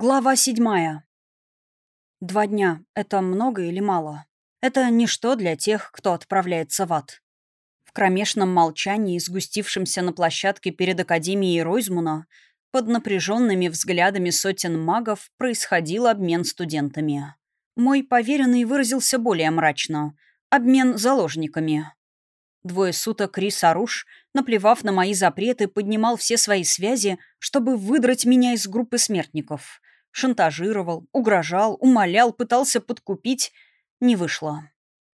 Глава седьмая. Два дня — это много или мало? Это ничто для тех, кто отправляется в ад. В кромешном молчании, сгустившемся на площадке перед Академией Ройзмуна, под напряженными взглядами сотен магов происходил обмен студентами. Мой поверенный выразился более мрачно. Обмен заложниками. Двое суток Рис Аруш, наплевав на мои запреты, поднимал все свои связи, чтобы выдрать меня из группы смертников — Шантажировал, угрожал, умолял, пытался подкупить. Не вышло.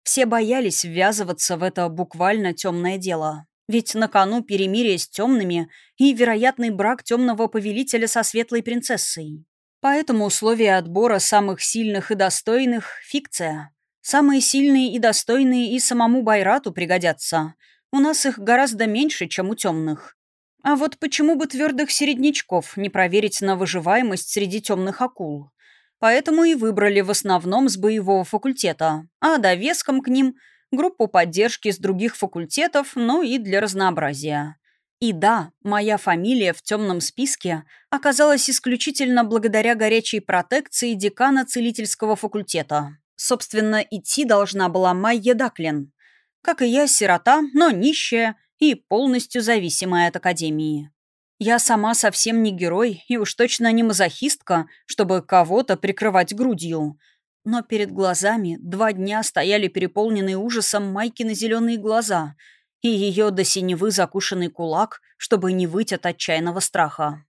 Все боялись ввязываться в это буквально темное дело. Ведь на кону перемирие с темными и вероятный брак темного повелителя со светлой принцессой. Поэтому условия отбора самых сильных и достойных — фикция. Самые сильные и достойные и самому Байрату пригодятся. У нас их гораздо меньше, чем у темных. А вот почему бы твердых середнячков не проверить на выживаемость среди темных акул? Поэтому и выбрали в основном с боевого факультета, а довеском к ним группу поддержки с других факультетов, ну и для разнообразия. И да, моя фамилия в темном списке оказалась исключительно благодаря горячей протекции декана целительского факультета. Собственно, идти должна была Майя Даклин. Как и я, сирота, но нищая и полностью зависимая от Академии. Я сама совсем не герой и уж точно не мазохистка, чтобы кого-то прикрывать грудью. Но перед глазами два дня стояли переполненные ужасом Майкины зеленые глаза и ее до синевы закушенный кулак, чтобы не выйти от отчаянного страха.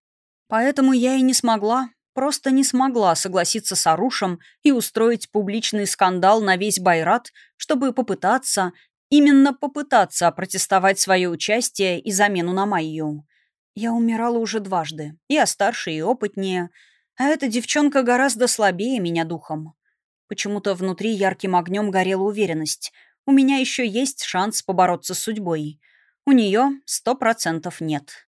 Поэтому я и не смогла, просто не смогла согласиться с Арушем и устроить публичный скандал на весь Байрат, чтобы попытаться Именно попытаться опротестовать свое участие и замену на Майю. Я умирала уже дважды. Я старше и опытнее. А эта девчонка гораздо слабее меня духом. Почему-то внутри ярким огнем горела уверенность. У меня еще есть шанс побороться с судьбой. У нее сто процентов нет.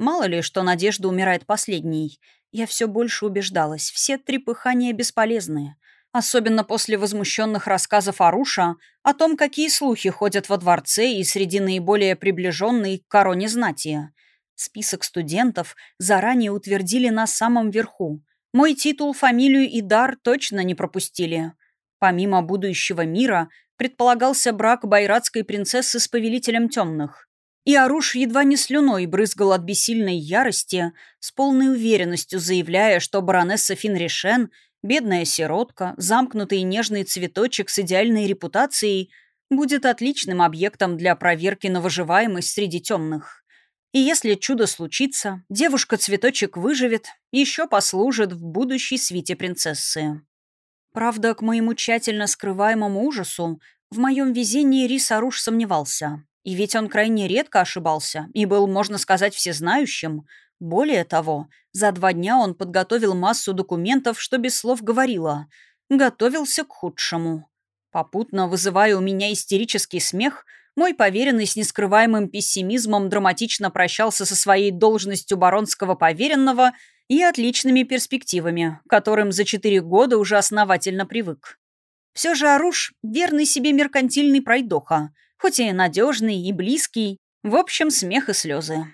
Мало ли, что Надежда умирает последней. Я все больше убеждалась. Все трепыхания бесполезны. Особенно после возмущенных рассказов Аруша о том, какие слухи ходят во дворце и среди наиболее приближенной к короне знати. Список студентов заранее утвердили на самом верху. Мой титул, фамилию и дар точно не пропустили. Помимо будущего мира, предполагался брак байратской принцессы с повелителем темных. И Аруш едва не слюной брызгал от бессильной ярости, с полной уверенностью заявляя, что баронесса Финришен — Бедная сиротка, замкнутый нежный цветочек с идеальной репутацией будет отличным объектом для проверки на выживаемость среди темных. И если чудо случится, девушка-цветочек выживет, еще послужит в будущей свите принцессы. Правда, к моему тщательно скрываемому ужасу, в моем везении Рис Аруш сомневался. И ведь он крайне редко ошибался и был, можно сказать, всезнающим, более того, за два дня он подготовил массу документов, что без слов говорила. Готовился к худшему. Попутно вызывая у меня истерический смех, мой поверенный с нескрываемым пессимизмом драматично прощался со своей должностью баронского поверенного и отличными перспективами, к которым за четыре года уже основательно привык. Все же Аруш — верный себе меркантильный пройдоха, хоть и надежный, и близкий, в общем, смех и слезы.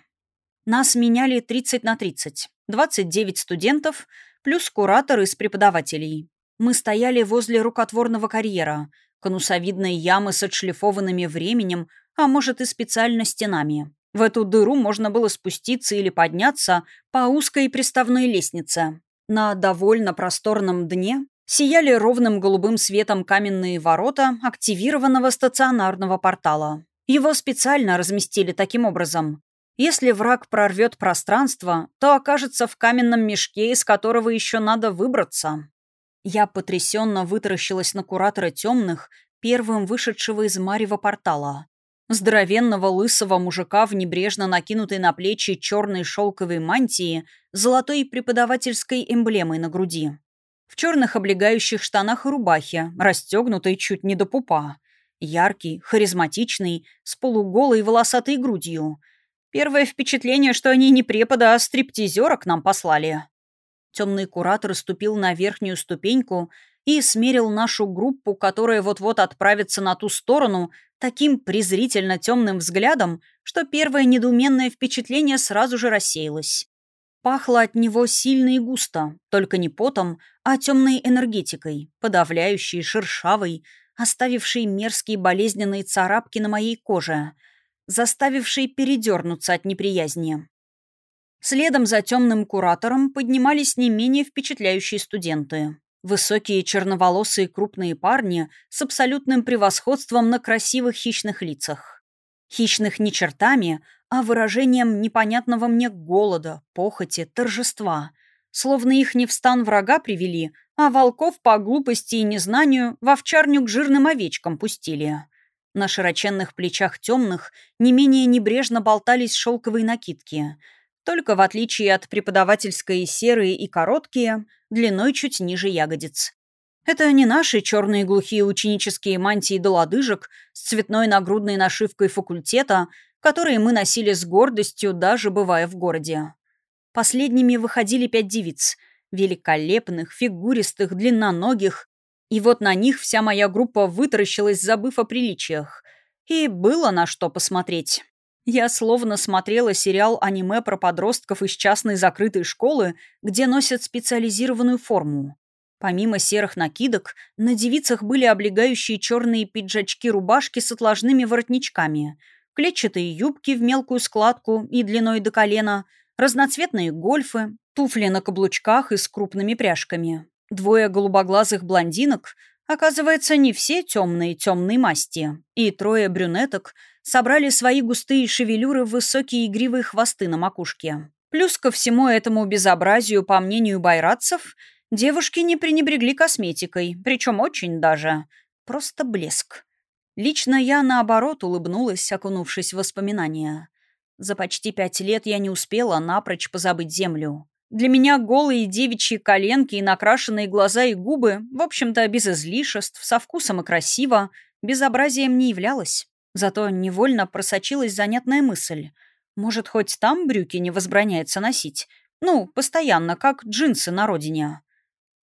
Нас меняли 30 на 30. 29 студентов плюс куратор из преподавателей. Мы стояли возле рукотворного карьера, конусовидной ямы с отшлифованными временем, а может и специально стенами. В эту дыру можно было спуститься или подняться по узкой приставной лестнице. На довольно просторном дне сияли ровным голубым светом каменные ворота активированного стационарного портала. Его специально разместили таким образом. Если враг прорвет пространство, то окажется в каменном мешке, из которого еще надо выбраться. Я потрясенно вытаращилась на куратора темных, первым вышедшего из Марева портала. Здоровенного лысого мужика в небрежно накинутой на плечи черной шелковой мантии золотой преподавательской эмблемой на груди. В черных облегающих штанах и рубахе, расстегнутой чуть не до пупа. Яркий, харизматичный, с полуголой волосатой грудью — Первое впечатление, что они не препода, а стриптизера к нам послали. Темный куратор ступил на верхнюю ступеньку и смерил нашу группу, которая вот-вот отправится на ту сторону, таким презрительно темным взглядом, что первое недоуменное впечатление сразу же рассеялось. Пахло от него сильно и густо, только не потом, а темной энергетикой, подавляющей, шершавой, оставившей мерзкие болезненные царапки на моей коже, заставившей передернуться от неприязни. Следом за темным куратором поднимались не менее впечатляющие студенты. Высокие черноволосые крупные парни с абсолютным превосходством на красивых хищных лицах. Хищных не чертами, а выражением непонятного мне голода, похоти, торжества. Словно их не в стан врага привели, а волков по глупости и незнанию в овчарню к жирным овечкам пустили. На широченных плечах темных не менее небрежно болтались шелковые накидки. Только в отличие от преподавательской серые и короткие, длиной чуть ниже ягодиц. Это не наши черные глухие ученические мантии до лодыжек с цветной нагрудной нашивкой факультета, которые мы носили с гордостью, даже бывая в городе. Последними выходили пять девиц, великолепных, фигуристых, длинноногих, и вот на них вся моя группа вытаращилась, забыв о приличиях. И было на что посмотреть. Я словно смотрела сериал аниме про подростков из частной закрытой школы, где носят специализированную форму. Помимо серых накидок, на девицах были облегающие черные пиджачки-рубашки с отложными воротничками – клетчатые юбки в мелкую складку и длиной до колена, разноцветные гольфы, туфли на каблучках и с крупными пряжками. Двое голубоглазых блондинок, оказывается, не все темные темные масти, и трое брюнеток собрали свои густые шевелюры в высокие игривые хвосты на макушке. Плюс ко всему этому безобразию, по мнению байратцев, девушки не пренебрегли косметикой, причем очень даже. Просто блеск. Лично я, наоборот, улыбнулась, окунувшись в воспоминания. За почти пять лет я не успела напрочь позабыть землю. Для меня голые девичьи коленки и накрашенные глаза и губы, в общем-то, без излишеств, со вкусом и красиво, безобразием не являлось. Зато невольно просочилась занятная мысль. Может, хоть там брюки не возбраняется носить? Ну, постоянно, как джинсы на родине.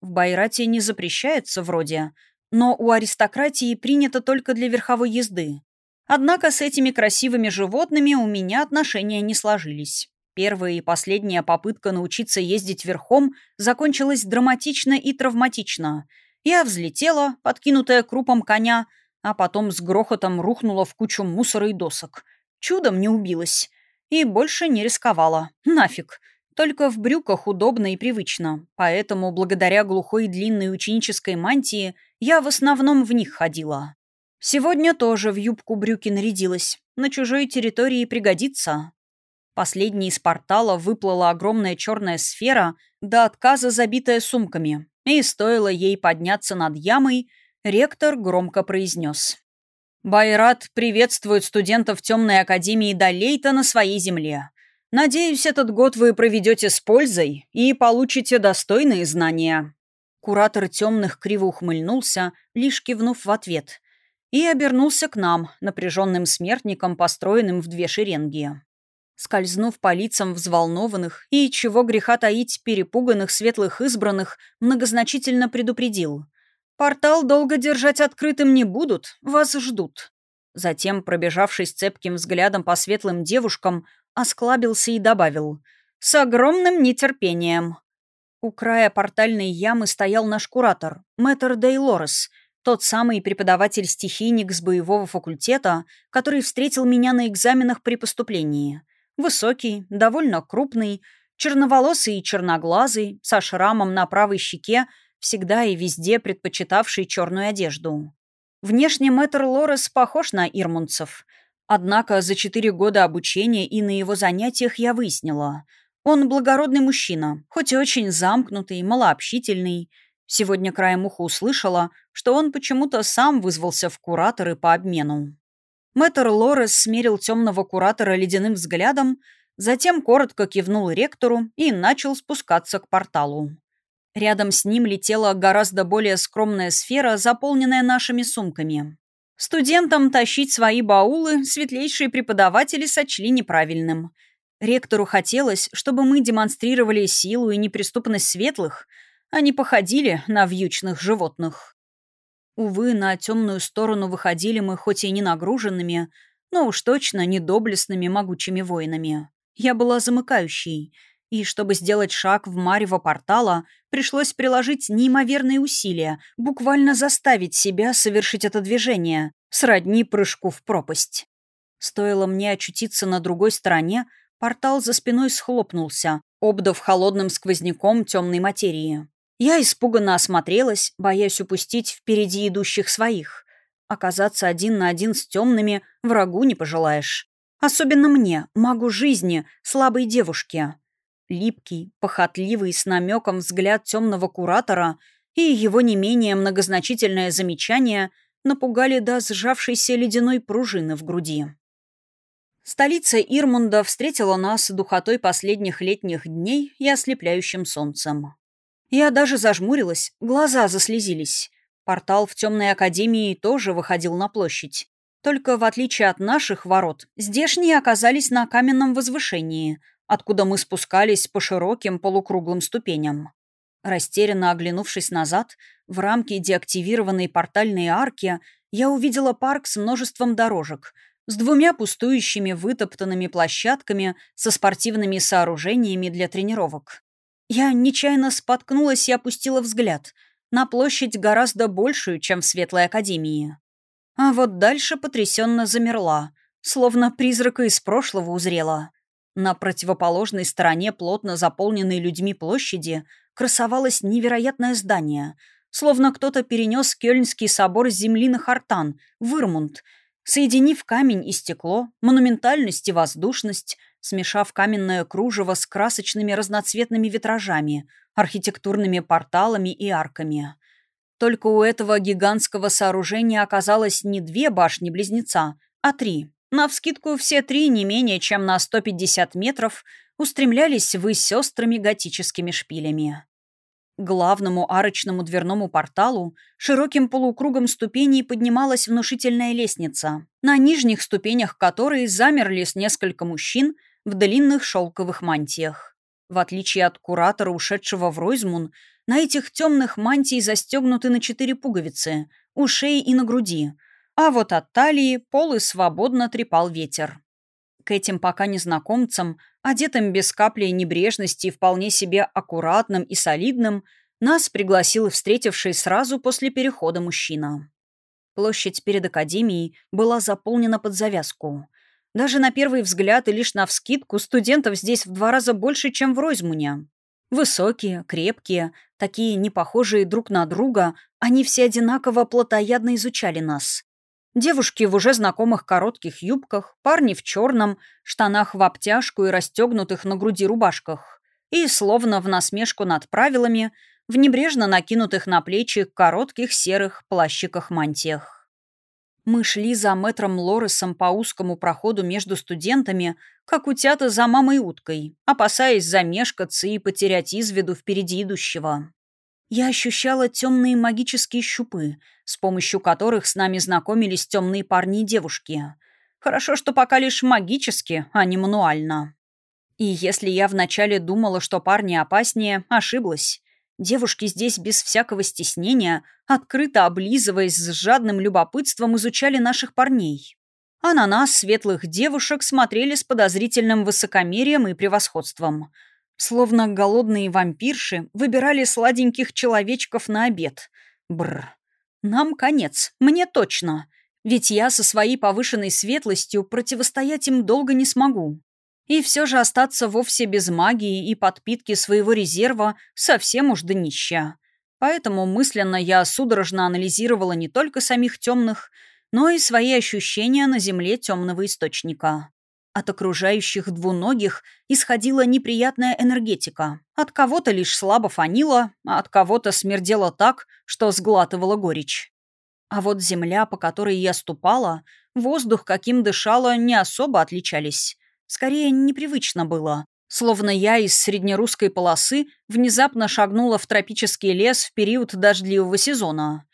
В Байрате не запрещается вроде, но у аристократии принято только для верховой езды. Однако с этими красивыми животными у меня отношения не сложились. Первая и последняя попытка научиться ездить верхом закончилась драматично и травматично. Я взлетела, подкинутая крупом коня, а потом с грохотом рухнула в кучу мусора и досок. Чудом не убилась. И больше не рисковала. Нафиг. Только в брюках удобно и привычно, поэтому благодаря глухой длинной ученической мантии я в основном в них ходила. Сегодня тоже в юбку брюки нарядилась. На чужой территории пригодится. Последней из портала выплыла огромная черная сфера, до отказа забитая сумками. И стоило ей подняться над ямой, ректор громко произнес. «Байрат приветствует студентов Темной Академии Далейта на своей земле. Надеюсь, этот год вы проведете с пользой и получите достойные знания». Куратор темных криво ухмыльнулся, лишь кивнув в ответ, и обернулся к нам, напряженным смертникам, построенным в две шеренги. Скользнув по лицам взволнованных и, чего греха таить, перепуганных светлых избранных, многозначительно предупредил. «Портал долго держать открытым не будут, вас ждут». Затем, пробежавшись цепким взглядом по светлым девушкам, осклабился и добавил «С огромным нетерпением». У края портальной ямы стоял наш куратор, мэтр Дейлорес, тот самый преподаватель-стихийник с боевого факультета, который встретил меня на экзаменах при поступлении. Высокий, довольно крупный, черноволосый и черноглазый, со шрамом на правой щеке, всегда и везде предпочитавший черную одежду. Внешне мэтр Лорес похож на ирмунцев — Однако за четыре года обучения и на его занятиях я выяснила. Он благородный мужчина, хоть и очень замкнутый, малообщительный. Сегодня краем уха услышала, что он почему-то сам вызвался в кураторы по обмену. Мэтр Лорес смерил темного куратора ледяным взглядом, затем коротко кивнул ректору и начал спускаться к порталу. Рядом с ним летела гораздо более скромная сфера, заполненная нашими сумками. Студентам тащить свои баулы светлейшие преподаватели сочли неправильным. Ректору хотелось, чтобы мы демонстрировали силу и неприступность светлых, а не походили на вьючных животных. Увы, на темную сторону выходили мы хоть и не нагруженными, но уж точно не доблестными могучими воинами. Я была замыкающей, И чтобы сделать шаг в марево портала, пришлось приложить неимоверные усилия, буквально заставить себя совершить это движение, сродни прыжку в пропасть. Стоило мне очутиться на другой стороне, портал за спиной схлопнулся, обдав холодным сквозняком темной материи. Я испуганно осмотрелась, боясь упустить впереди идущих своих. Оказаться один на один с темными врагу не пожелаешь. Особенно мне, магу жизни, слабой девушке. Липкий, похотливый, с намеком взгляд темного куратора и его не менее многозначительное замечание напугали до сжавшейся ледяной пружины в груди. Столица Ирмунда встретила нас духотой последних летних дней и ослепляющим солнцем. Я даже зажмурилась, глаза заслезились. Портал в темной академии тоже выходил на площадь. Только в отличие от наших ворот, здешние оказались на каменном возвышении, откуда мы спускались по широким полукруглым ступеням. Растерянно оглянувшись назад, в рамке деактивированной портальной арки я увидела парк с множеством дорожек, с двумя пустующими вытоптанными площадками со спортивными сооружениями для тренировок. Я нечаянно споткнулась и опустила взгляд на площадь гораздо большую, чем в Светлой Академии. А вот дальше потрясенно замерла, словно призрака из прошлого узрела. На противоположной стороне плотно заполненной людьми площади красовалось невероятное здание, словно кто-то перенес Кёльнский собор с земли на Хартан, в Ирмунд, соединив камень и стекло, монументальность и воздушность — смешав каменное кружево с красочными разноцветными витражами, архитектурными порталами и арками. Только у этого гигантского сооружения оказалось не две башни-близнеца, а три. Навскидку все три не менее чем на 150 метров устремлялись ввысь острыми готическими шпилями. Главному арочному дверному порталу широким полукругом ступеней поднималась внушительная лестница, на нижних ступенях которой замерли с несколько мужчин в длинных шелковых мантиях. В отличие от куратора, ушедшего в Ройзмун, на этих темных мантий застегнуты на четыре пуговицы, у шеи и на груди, а вот от талии полы свободно трепал ветер. К этим пока незнакомцам, одетым без капли небрежности и вполне себе аккуратным и солидным, нас пригласил встретивший сразу после перехода мужчина. Площадь перед академией была заполнена под завязку. Даже на первый взгляд и лишь на вскидку студентов здесь в два раза больше, чем в Ройзмуне. Высокие, крепкие, такие не похожие друг на друга, они все одинаково плотоядно изучали нас. Девушки в уже знакомых коротких юбках, парни в черном, штанах в обтяжку и расстегнутых на груди рубашках. И, словно в насмешку над правилами, в небрежно накинутых на плечи коротких серых плащиках-мантиях. Мы шли за мэтром Лоресом по узкому проходу между студентами, как утята за мамой уткой, опасаясь замешкаться и потерять из виду впереди идущего. Я ощущала темные магические щупы, с помощью которых с нами знакомились темные парни и девушки. Хорошо, что пока лишь магически, а не мануально. И если я вначале думала, что парни опаснее, ошиблась. Девушки здесь без всякого стеснения, открыто облизываясь с жадным любопытством, изучали наших парней. А на нас, светлых девушек, смотрели с подозрительным высокомерием и превосходством. Словно голодные вампирши выбирали сладеньких человечков на обед. Бр. Нам конец, мне точно. Ведь я со своей повышенной светлостью противостоять им долго не смогу. И все же остаться вовсе без магии и подпитки своего резерва совсем уж днища. Поэтому мысленно я судорожно анализировала не только самих темных, но и свои ощущения на земле темного источника. От окружающих двуногих исходила неприятная энергетика. От кого-то лишь слабо фанило, а от кого-то смердело так, что сглатывала горечь. А вот земля, по которой я ступала, воздух, каким дышала, не особо отличались. Скорее, непривычно было. Словно я из среднерусской полосы внезапно шагнула в тропический лес в период дождливого сезона.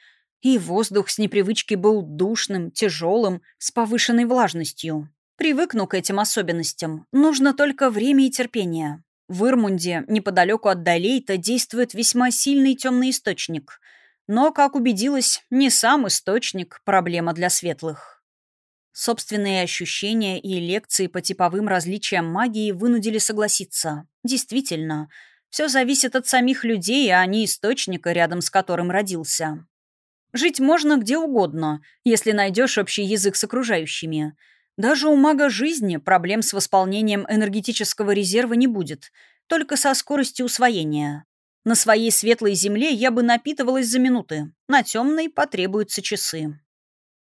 И воздух с непривычки был душным, тяжелым, с повышенной влажностью. Привыкну к этим особенностям. Нужно только время и терпение. В Ирмунде, неподалеку от Далейта, действует весьма сильный темный источник. Но, как убедилась, не сам источник – проблема для светлых. Собственные ощущения и лекции по типовым различиям магии вынудили согласиться. Действительно, все зависит от самих людей, а не источника, рядом с которым родился. Жить можно где угодно, если найдешь общий язык с окружающими. Даже у мага жизни проблем с восполнением энергетического резерва не будет, только со скоростью усвоения. На своей светлой земле я бы напитывалась за минуты, на темной потребуются часы.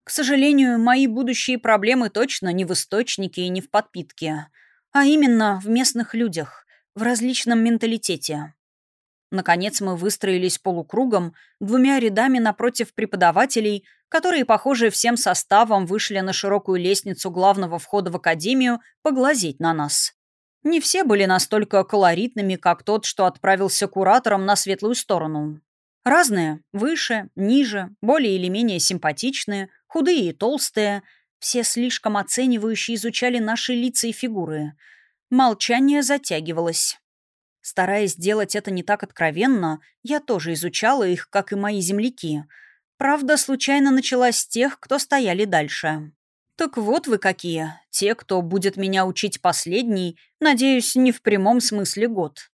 К сожалению, мои будущие проблемы точно не в источнике и не в подпитке, а именно в местных людях, в различном менталитете. Наконец мы выстроились полукругом, двумя рядами напротив преподавателей, которые, похоже, всем составом вышли на широкую лестницу главного входа в академию поглазеть на нас. Не все были настолько колоритными, как тот, что отправился куратором на светлую сторону. Разные, выше, ниже, более или менее симпатичные, худые и толстые, все слишком оценивающие изучали наши лица и фигуры. Молчание затягивалось. Стараясь сделать это не так откровенно, я тоже изучала их, как и мои земляки. Правда, случайно началась с тех, кто стояли дальше. Так вот вы какие. Те, кто будет меня учить последний, надеюсь, не в прямом смысле год.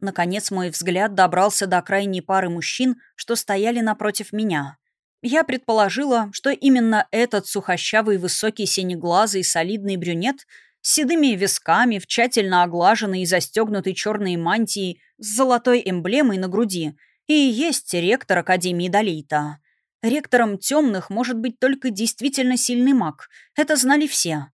Наконец мой взгляд добрался до крайней пары мужчин, что стояли напротив меня. Я предположила, что именно этот сухощавый, высокий, синеглазый, солидный брюнет с седыми висками, в тщательно оглаженной и застегнутой черной мантии с золотой эмблемой на груди, и есть ректор Академии Далейта. Ректором темных может быть только действительно сильный маг. Это знали все.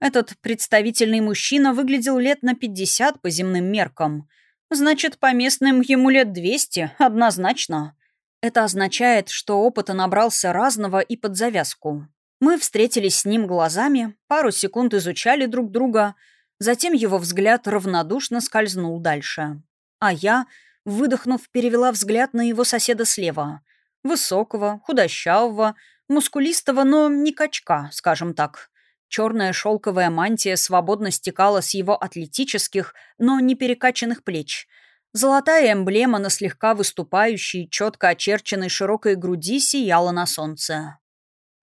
Этот представительный мужчина выглядел лет на 50 по земным меркам. Значит, по местным ему лет 200, однозначно. Это означает, что опыта набрался разного и под завязку. Мы встретились с ним глазами, пару секунд изучали друг друга, затем его взгляд равнодушно скользнул дальше. А я, выдохнув, перевела взгляд на его соседа слева. Высокого, худощавого, мускулистого, но не качка, скажем так. Черная шелковая мантия свободно стекала с его атлетических, но не перекачанных плеч. Золотая эмблема на слегка выступающей, четко очерченной широкой груди сияла на солнце.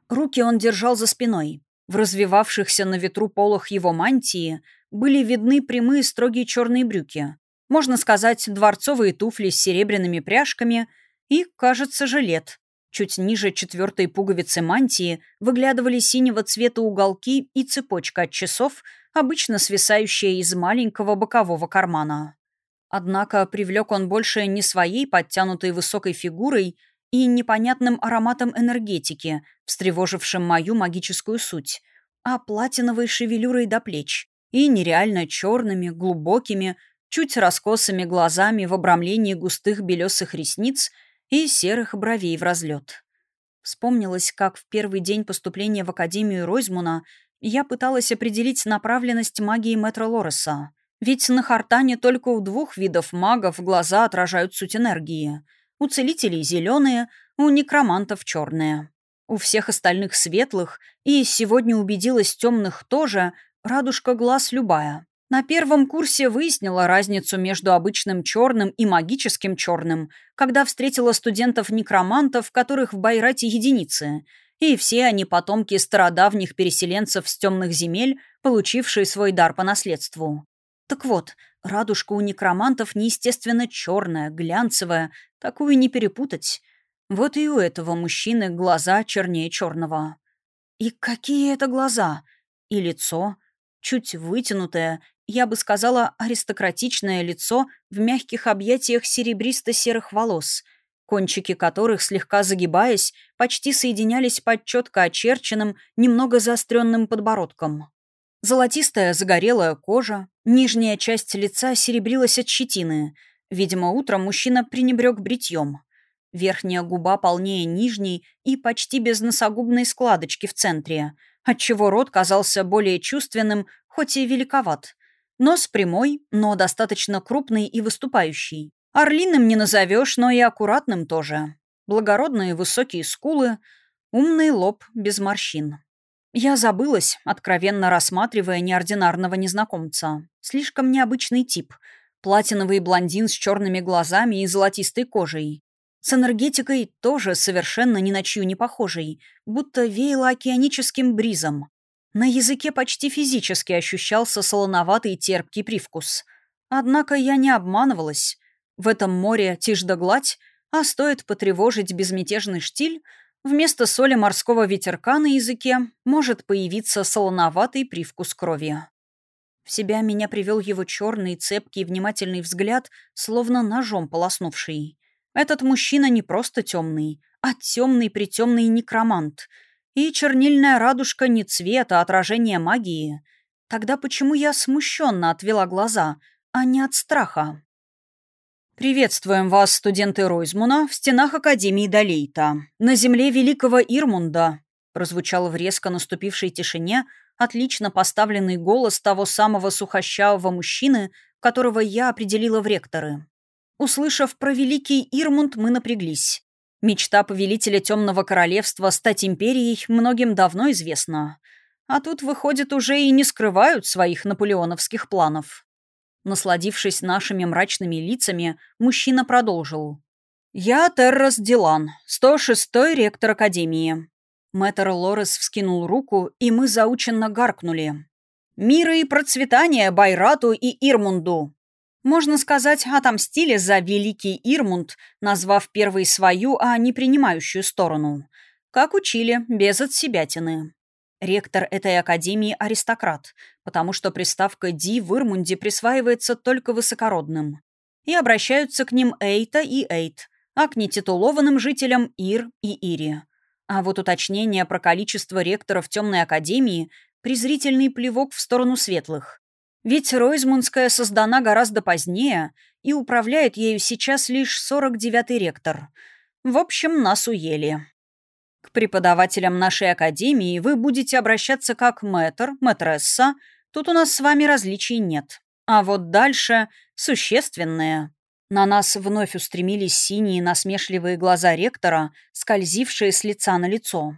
Руки он держал за спиной. В развивавшихся на ветру полах его мантии были видны прямые строгие черные брюки. Можно сказать, дворцовые туфли с серебряными пряжками и, кажется, жилет. Чуть ниже четвертой пуговицы мантии выглядывали синего цвета уголки и цепочка от часов, обычно свисающая из маленького бокового кармана. Однако привлек он больше не своей подтянутой высокой фигурой и непонятным ароматом энергетики, встревожившим мою магическую суть, а платиновой шевелюрой до плеч и нереально черными, глубокими, чуть раскосыми глазами в обрамлении густых белесых ресниц и серых бровей в разлет. Вспомнилось, как в первый день поступления в Академию Ройзмуна я пыталась определить направленность магии Мэтра Лореса. Ведь на Хартане только у двух видов магов глаза отражают суть энергии — у целителей зеленые, у некромантов черные. У всех остальных светлых, и сегодня убедилась темных тоже, радужка глаз любая. На первом курсе выяснила разницу между обычным черным и магическим черным, когда встретила студентов-некромантов, которых в Байрате единицы, и все они потомки стародавних переселенцев с темных земель, получившие свой дар по наследству. Так вот, Радужка у некромантов неестественно черная, глянцевая, такую не перепутать. Вот и у этого мужчины глаза чернее черного. И какие это глаза? И лицо? Чуть вытянутое, я бы сказала, аристократичное лицо в мягких объятиях серебристо-серых волос, кончики которых, слегка загибаясь, почти соединялись под четко очерченным, немного заостренным подбородком. Золотистая загорелая кожа, нижняя часть лица серебрилась от щетины. Видимо, утром мужчина пренебрег бритьем. Верхняя губа полнее нижней и почти без носогубной складочки в центре, отчего рот казался более чувственным, хоть и великоват. Нос прямой, но достаточно крупный и выступающий. Орлиным не назовешь, но и аккуратным тоже. Благородные высокие скулы, умный лоб без морщин. Я забылась, откровенно рассматривая неординарного незнакомца. Слишком необычный тип. Платиновый блондин с черными глазами и золотистой кожей. С энергетикой тоже совершенно ни на чью не похожей, будто веяло океаническим бризом. На языке почти физически ощущался солоноватый терпкий привкус. Однако я не обманывалась. В этом море тишь да гладь, а стоит потревожить безмятежный штиль, вместо соли морского ветерка на языке может появиться солоноватый привкус крови. В себя меня привел его черный, цепкий, внимательный взгляд, словно ножом полоснувший. Этот мужчина не просто темный, а темный-притемный некромант. И чернильная радужка не цвета, а отражение магии. Тогда почему я смущенно отвела глаза, а не от страха? «Приветствуем вас, студенты Ройзмуна, в стенах Академии Далейта, на земле великого Ирмунда», прозвучал в резко наступившей тишине отлично поставленный голос того самого сухощавого мужчины, которого я определила в ректоры. Услышав про великий Ирмунд, мы напряглись. Мечта повелителя Темного Королевства стать империей многим давно известна. А тут, выходит, уже и не скрывают своих наполеоновских планов. Насладившись нашими мрачными лицами, мужчина продолжил. «Я Террас Дилан, 106-й ректор Академии». Мэтр Лорес вскинул руку, и мы заученно гаркнули. «Мира и процветания Байрату и Ирмунду!» Можно сказать, отомстили за великий Ирмунд, назвав первой свою, а не принимающую сторону. Как учили, без отсебятины. Ректор этой академии – аристократ, потому что приставка «ди» в Ирмунде присваивается только высокородным. И обращаются к ним Эйта и Эйт, а к нетитулованным жителям Ир и Ири. А вот уточнение про количество ректоров темной академии – презрительный плевок в сторону светлых. Ведь Ройзмундская создана гораздо позднее, и управляет ею сейчас лишь 49-й ректор. В общем, нас уели. К преподавателям нашей академии вы будете обращаться как мэтр, мэтресса. Тут у нас с вами различий нет. А вот дальше существенное. На нас вновь устремились синие насмешливые глаза ректора, скользившие с лица на лицо.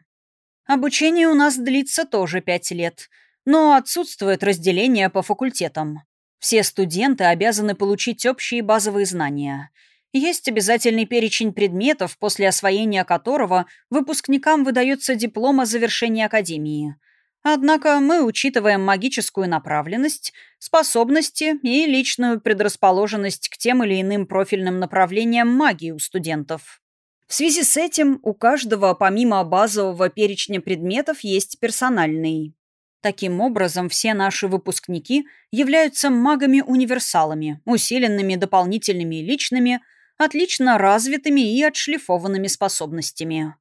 Обучение у нас длится тоже пять лет, но отсутствует разделение по факультетам. Все студенты обязаны получить общие базовые знания – есть обязательный перечень предметов, после освоения которого выпускникам выдается диплом о завершении академии. Однако мы учитываем магическую направленность, способности и личную предрасположенность к тем или иным профильным направлениям магии у студентов. В связи с этим у каждого помимо базового перечня предметов есть персональный. Таким образом, все наши выпускники являются магами-универсалами, усиленными дополнительными личными – отлично развитыми и отшлифованными способностями.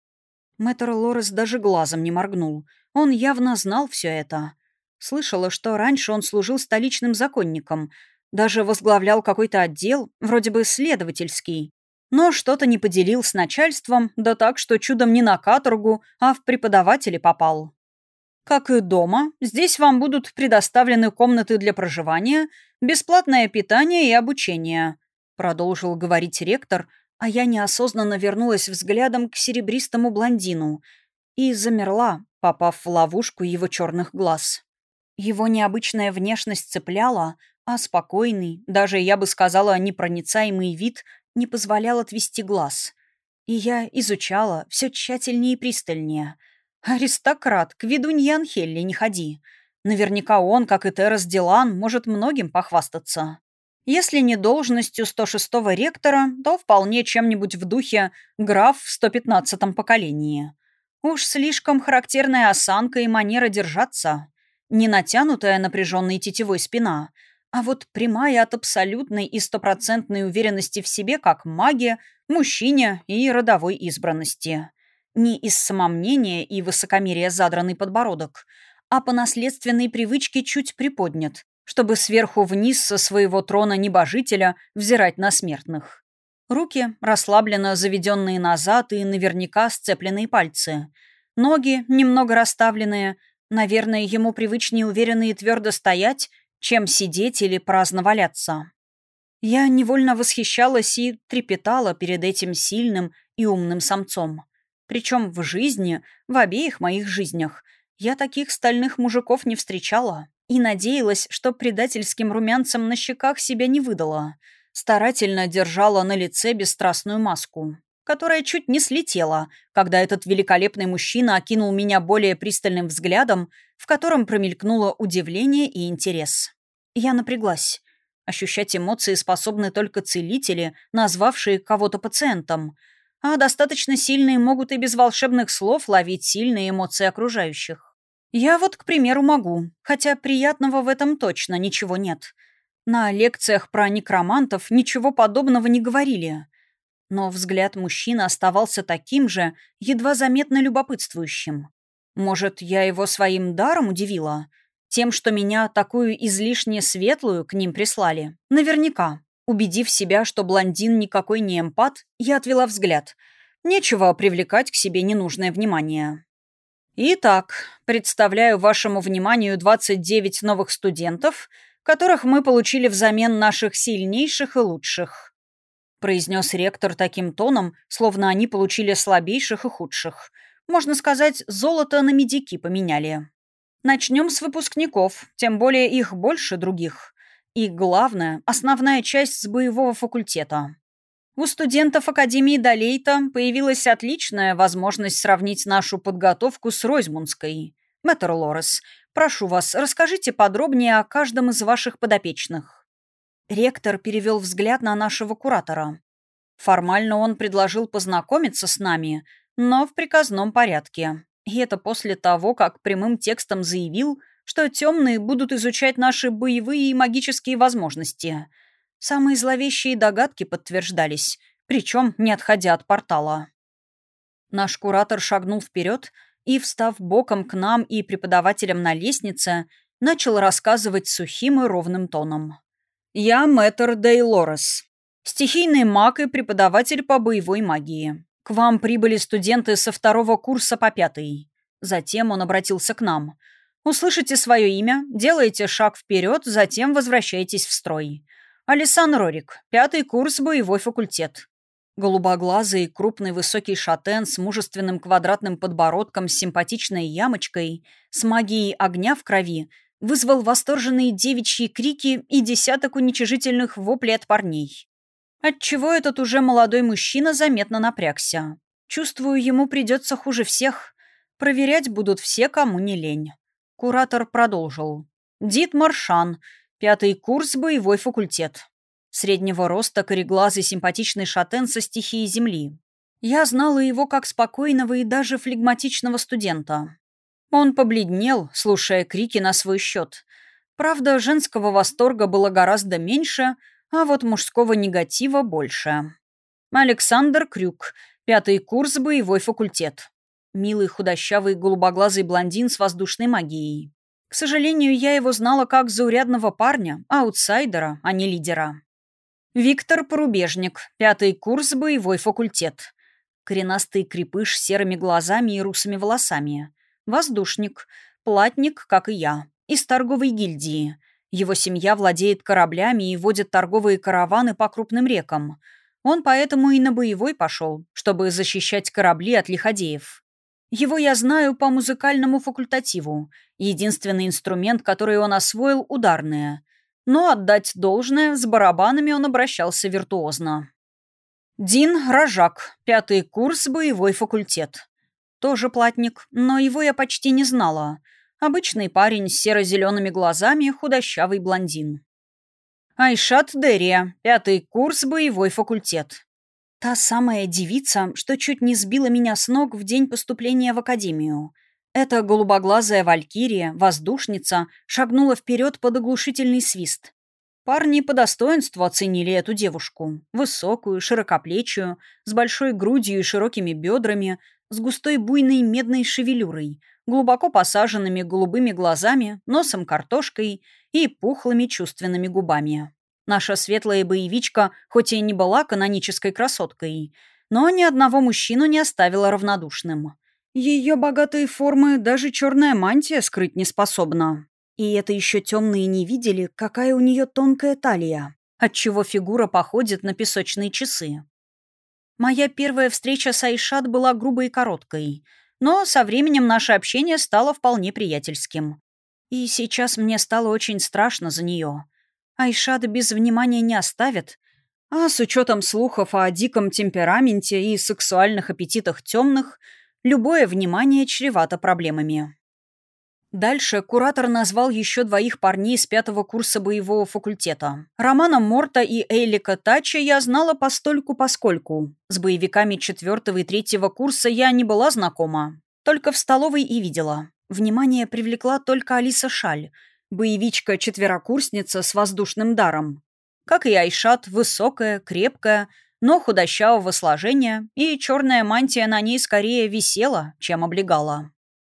Мэтр Лорес даже глазом не моргнул. Он явно знал все это. Слышала, что раньше он служил столичным законником, даже возглавлял какой-то отдел, вроде бы следовательский. Но что-то не поделил с начальством, да так, что чудом не на каторгу, а в преподаватели попал. Как и дома, здесь вам будут предоставлены комнаты для проживания, бесплатное питание и обучение. Продолжил говорить ректор, а я неосознанно вернулась взглядом к серебристому блондину и замерла, попав в ловушку его черных глаз. Его необычная внешность цепляла, а спокойный, даже, я бы сказала, непроницаемый вид не позволял отвести глаз. И я изучала все тщательнее и пристальнее. «Аристократ, к виду Анхелли не ходи. Наверняка он, как и Террас Дилан, может многим похвастаться. Если не должностью 106-го ректора, то вполне чем-нибудь в духе граф в 115-м поколении. Уж слишком характерная осанка и манера держаться. Не натянутая напряженной тетевой спина, а вот прямая от абсолютной и стопроцентной уверенности в себе как маге, мужчине и родовой избранности. Не из самомнения и высокомерия задранный подбородок, а по наследственной привычке чуть приподнят, чтобы сверху вниз со своего трона небожителя взирать на смертных. Руки, расслабленно заведенные назад и наверняка сцепленные пальцы. Ноги, немного расставленные, наверное, ему привычнее уверенно и твердо стоять, чем сидеть или праздно валяться. Я невольно восхищалась и трепетала перед этим сильным и умным самцом. Причем в жизни, в обеих моих жизнях, я таких стальных мужиков не встречала. И надеялась, что предательским румянцем на щеках себя не выдала. Старательно держала на лице бесстрастную маску. которая чуть не слетела, когда этот великолепный мужчина окинул меня более пристальным взглядом, в котором промелькнуло удивление и интерес. Я напряглась. Ощущать эмоции способны только целители, назвавшие кого-то пациентом, а достаточно сильные могут и без волшебных слов ловить сильные эмоции окружающих. Я вот, к примеру, могу, хотя приятного в этом точно ничего нет. На лекциях про некромантов ничего подобного не говорили. Но взгляд мужчины оставался таким же, едва заметно любопытствующим. Может, я его своим даром удивила? Тем, что меня такую излишне светлую к ним прислали? Наверняка. Убедив себя, что блондин никакой не эмпат, я отвела взгляд. Нечего привлекать к себе ненужное внимание. Итак, представляю вашему вниманию 29 новых студентов, которых мы получили взамен наших сильнейших и лучших произнес ректор таким тоном, словно они получили слабейших и худших. Можно сказать, золото на медики поменяли. Начнем с выпускников, тем более их больше других. И главное, основная часть с боевого факультета. У студентов Академии Далейта появилась отличная возможность сравнить нашу подготовку с Ройзмундской. Мэтр Лорес, прошу вас, расскажите подробнее о каждом из ваших подопечных. Ректор перевел взгляд на нашего куратора. Формально он предложил познакомиться с нами, но в приказном порядке. И это после того, как прямым текстом заявил, что темные будут изучать наши боевые и магические возможности. Самые зловещие догадки подтверждались, причем не отходя от портала. Наш куратор шагнул вперед и, встав боком к нам и преподавателям на лестнице, начал рассказывать сухим и ровным тоном. «Я мэтр Дейлорес, стихийный маг и преподаватель по боевой магии. К вам прибыли студенты со второго курса по пятый». Затем он обратился к нам. «Услышите свое имя, делаете шаг вперед, затем возвращаетесь в строй. Алисан Рорик, пятый курс, боевой факультет». Голубоглазый, крупный высокий шатен с мужественным квадратным подбородком с симпатичной ямочкой, с магией огня в крови – вызвал восторженные девичьи крики и десяток уничижительных воплей от парней. Отчего этот уже молодой мужчина заметно напрягся. Чувствую, ему придется хуже всех. Проверять будут все, кому не лень. Куратор продолжил. Дит Маршан, пятый курс, боевой факультет. Среднего роста, кореглазый, симпатичный шатен со стихией земли. Я знала его как спокойного и даже флегматичного студента. Он побледнел, слушая крики на свой счет. Правда, женского восторга было гораздо меньше, а вот мужского негатива больше. Александр Крюк, пятый курс, боевой факультет. Милый худощавый голубоглазый блондин с воздушной магией. К сожалению, я его знала как заурядного парня, аутсайдера, а не лидера. Виктор Порубежник, пятый курс, боевой факультет. Коренастый крепыш с серыми глазами и русыми волосами. Воздушник, платник, как и я, из торговой гильдии. Его семья владеет кораблями и водит торговые караваны по крупным рекам. Он поэтому и на боевой пошел, чтобы защищать корабли от лиходеев. Его я знаю по музыкальному факультативу. Единственный инструмент, который он освоил, ударные. Но отдать должное, с барабанами он обращался виртуозно. Дин Рожак, пятый курс, боевой факультет. Тоже платник, но его я почти не знала. Обычный парень с серо-зелеными глазами, худощавый блондин. Айшат Дерия, пятый курс, боевой факультет. Та самая девица, что чуть не сбила меня с ног в день поступления в академию. Эта голубоглазая валькирия, воздушница, шагнула вперед под оглушительный свист. Парни по достоинству оценили эту девушку. Высокую, широкоплечую, с большой грудью и широкими бедрами, с густой буйной медной шевелюрой, глубоко посаженными голубыми глазами, носом картошкой и пухлыми чувственными губами. Наша светлая боевичка, хоть и не была канонической красоткой, но ни одного мужчину не оставила равнодушным. Ее богатые формы даже черная мантия скрыть не способна. И это еще темные не видели, какая у нее тонкая талия, отчего фигура походит на песочные часы. Моя первая встреча с Айшат была грубой и короткой, но со временем наше общение стало вполне приятельским. И сейчас мне стало очень страшно за нее. Айшат без внимания не оставит. А с учетом слухов о диком темпераменте и сексуальных аппетитах темных, любое внимание чревато проблемами. Дальше куратор назвал еще двоих парней с пятого курса боевого факультета. Романа Морта и Эйлика Тача я знала постольку-поскольку. С боевиками четвертого и третьего курса я не была знакома. Только в столовой и видела. Внимание привлекла только Алиса Шаль, боевичка-четверокурсница с воздушным даром. Как и Айшат, высокая, крепкая, но худощавого сложения, и черная мантия на ней скорее висела, чем облегала.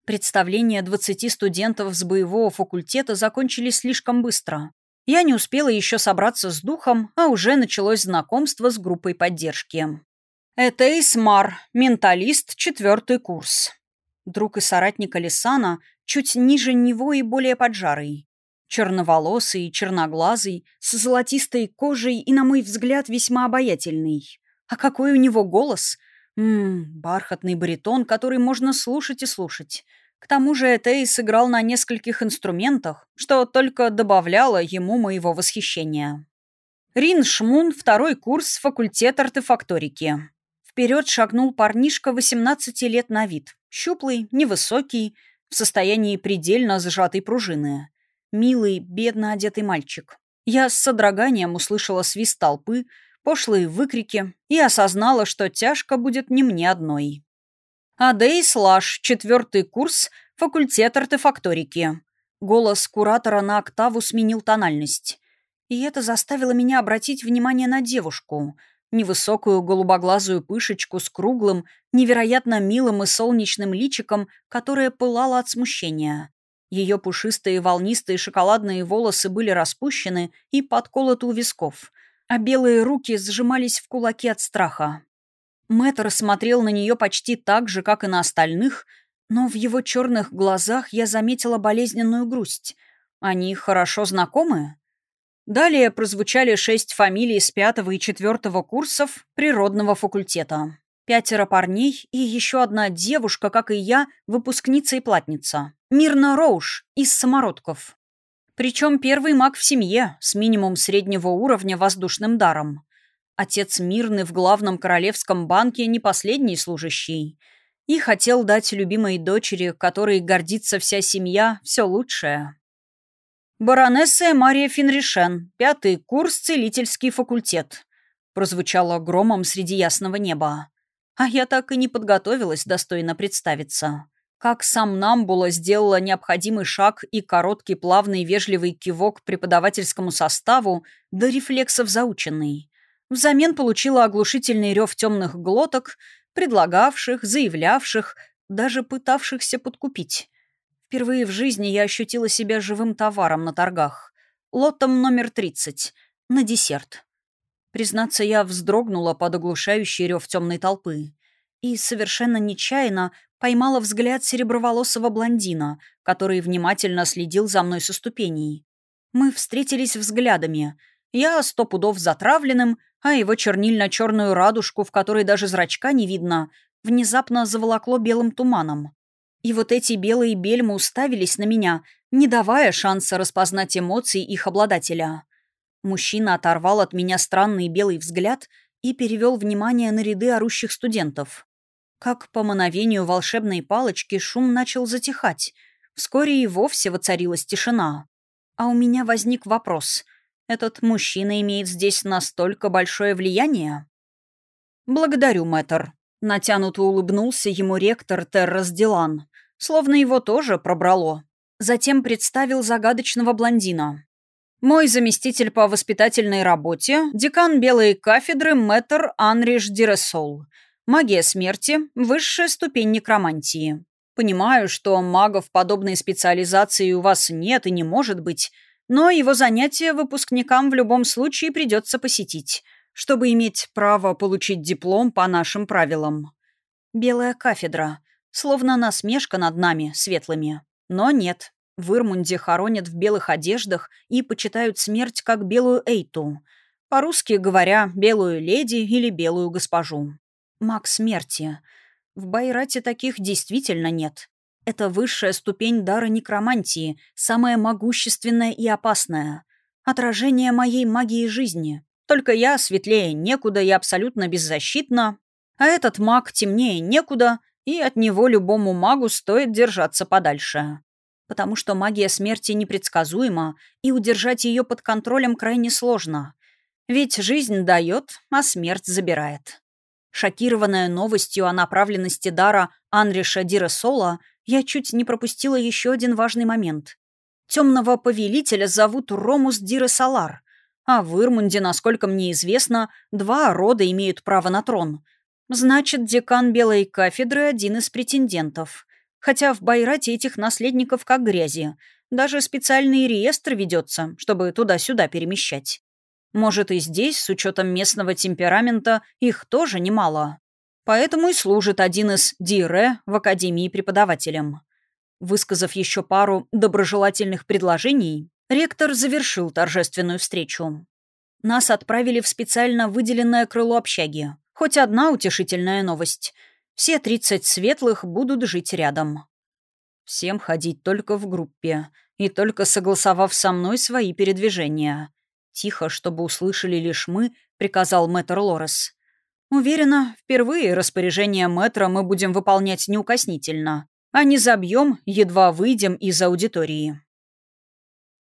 Представления 20 студентов с боевого факультета закончились слишком быстро. Я не успела еще собраться с духом, а уже началось знакомство с группой поддержки. Это Исмар, менталист, четвертый курс. Друг и соратник Алисана, чуть ниже него и более поджарый. Черноволосый, черноглазый, с золотистой кожей и, на мой взгляд, весьма обаятельный. А какой у него голос! Ммм, бархатный баритон, который можно слушать и слушать. К тому же Этей сыграл на нескольких инструментах, что только добавляло ему моего восхищения. Рин Шмун, второй курс, факультет артефакторики. Вперед шагнул парнишка 18 лет на вид. Щуплый, невысокий, в состоянии предельно сжатой пружины. Милый, бедно одетый мальчик. Я с содроганием услышала свист толпы, пошлые выкрики и осознала, что тяжко будет не мне одной. Адей Слаш, четвертый курс, факультет артефакторики. Голос куратора на октаву сменил тональность. И это заставило меня обратить внимание на девушку. Невысокую голубоглазую пышечку с круглым, невероятно милым и солнечным личиком, которая пылала от смущения. Ее пушистые волнистые шоколадные волосы были распущены и подколоты у висков — а белые руки сжимались в кулаки от страха. Мэтр смотрел на нее почти так же, как и на остальных, но в его черных глазах я заметила болезненную грусть. Они хорошо знакомы? Далее прозвучали шесть фамилий с пятого и четвертого курсов природного факультета. Пятеро парней и еще одна девушка, как и я, выпускница и платница. Мирна Роуш из самородков. Причем первый маг в семье, с минимум среднего уровня воздушным даром. Отец Мирный в главном королевском банке не последний служащий. И хотел дать любимой дочери, которой гордится вся семья, все лучшее. «Баронесса Мария Финришен, пятый курс, целительский факультет», прозвучало громом среди ясного неба. А я так и не подготовилась достойно представиться. Как сам Намбула сделала необходимый шаг и короткий плавный вежливый кивок преподавательскому составу до рефлексов заученный. Взамен получила оглушительный рев темных глоток, предлагавших, заявлявших, даже пытавшихся подкупить. Впервые в жизни я ощутила себя живым товаром на торгах. Лотом номер 30. На десерт. Признаться, я вздрогнула под оглушающий рев темной толпы и совершенно нечаянно поймала взгляд сереброволосого блондина, который внимательно следил за мной со ступеней. Мы встретились взглядами. Я сто пудов затравленным, а его чернильно-черную радужку, в которой даже зрачка не видно, внезапно заволокло белым туманом. И вот эти белые бельмы уставились на меня, не давая шанса распознать эмоции их обладателя. Мужчина оторвал от меня странный белый взгляд и перевел внимание на ряды орущих студентов. Как по мановению волшебной палочки шум начал затихать. Вскоре и вовсе воцарилась тишина. А у меня возник вопрос. Этот мужчина имеет здесь настолько большое влияние? «Благодарю, мэтр», — натянуто улыбнулся ему ректор Террас Дилан, словно его тоже пробрало. Затем представил загадочного блондина. «Мой заместитель по воспитательной работе, декан белой кафедры мэтр Анриш Диресол. Магия смерти – высшая ступень некромантии. Понимаю, что магов подобной специализации у вас нет и не может быть, но его занятия выпускникам в любом случае придется посетить, чтобы иметь право получить диплом по нашим правилам. Белая кафедра. Словно насмешка над нами, светлыми. Но нет. В Ирмунде хоронят в белых одеждах и почитают смерть как белую эйту. По-русски говоря, белую леди или белую госпожу. Маг смерти. В Байрате таких действительно нет. Это высшая ступень дара некромантии, самая могущественная и опасная. Отражение моей магии жизни. Только я светлее некуда и абсолютно беззащитна, а этот маг темнее некуда, и от него любому магу стоит держаться подальше. Потому что магия смерти непредсказуема, и удержать ее под контролем крайне сложно. Ведь жизнь дает, а смерть забирает. Шокированная новостью о направленности дара Анриша Диресола, я чуть не пропустила еще один важный момент. Темного повелителя зовут Ромус Диресалар, а в Ирмунде, насколько мне известно, два рода имеют право на трон. Значит, декан Белой кафедры — один из претендентов. Хотя в Байрате этих наследников как грязи. Даже специальный реестр ведется, чтобы туда-сюда перемещать. Может, и здесь, с учетом местного темперамента, их тоже немало. Поэтому и служит один из Дире в Академии преподавателем. Высказав еще пару доброжелательных предложений, ректор завершил торжественную встречу. Нас отправили в специально выделенное крыло общаги. Хоть одна утешительная новость. Все 30 светлых будут жить рядом. Всем ходить только в группе и только согласовав со мной свои передвижения. Тихо, чтобы услышали лишь мы, приказал мэтр Лорес. Уверена, впервые распоряжение мэтра мы будем выполнять неукоснительно, а не забьем, едва выйдем из аудитории.